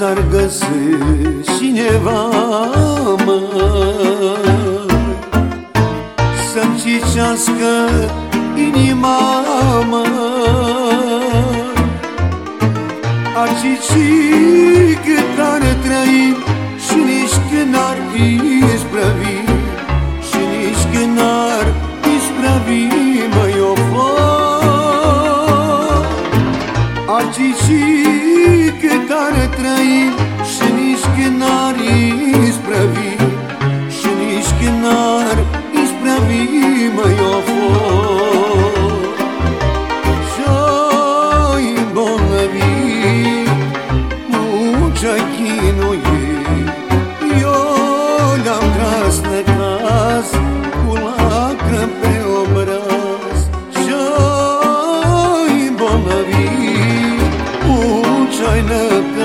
s-ar găsi cineva, mă. Să-mi cicească inima, mă. Ar cici cât ar trăi Și nici când ar isprăvi aynı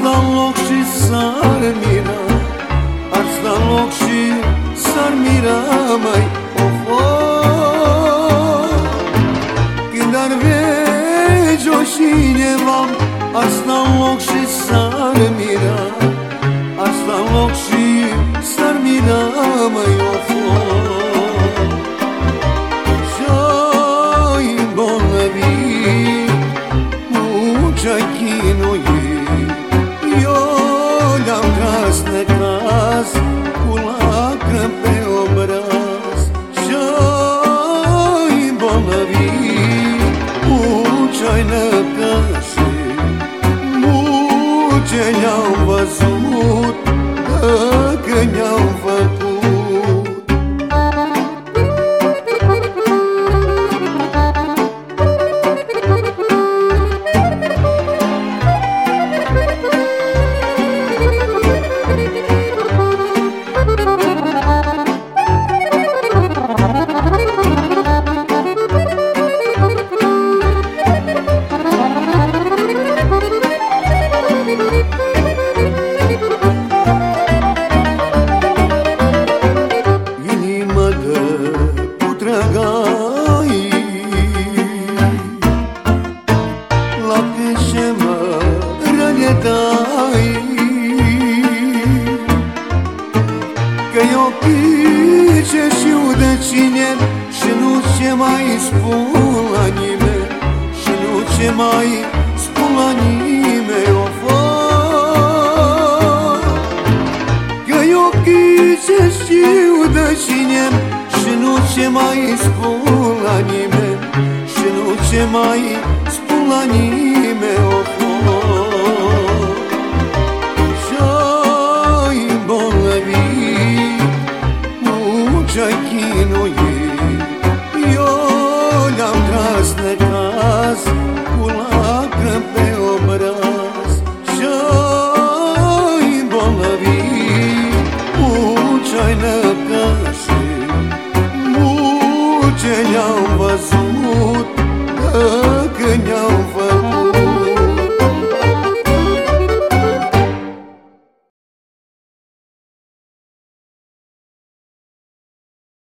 Ar sta în loc și s-ar mira Ar sta în loc și s-ar mira, mai of, oh. Când ar vege o cineva Ar sta în loc și s-ar mira Ar sta în loc și s-ar mira, măi, o rănetai Că eu ce știu de cine Și nu ce mai spun la nimeni Și nu ce mai spun la nimeni o fac Că eu ce știu de cine Și nu ce mai spun la nimeni Și nu ce mai spun la nimeni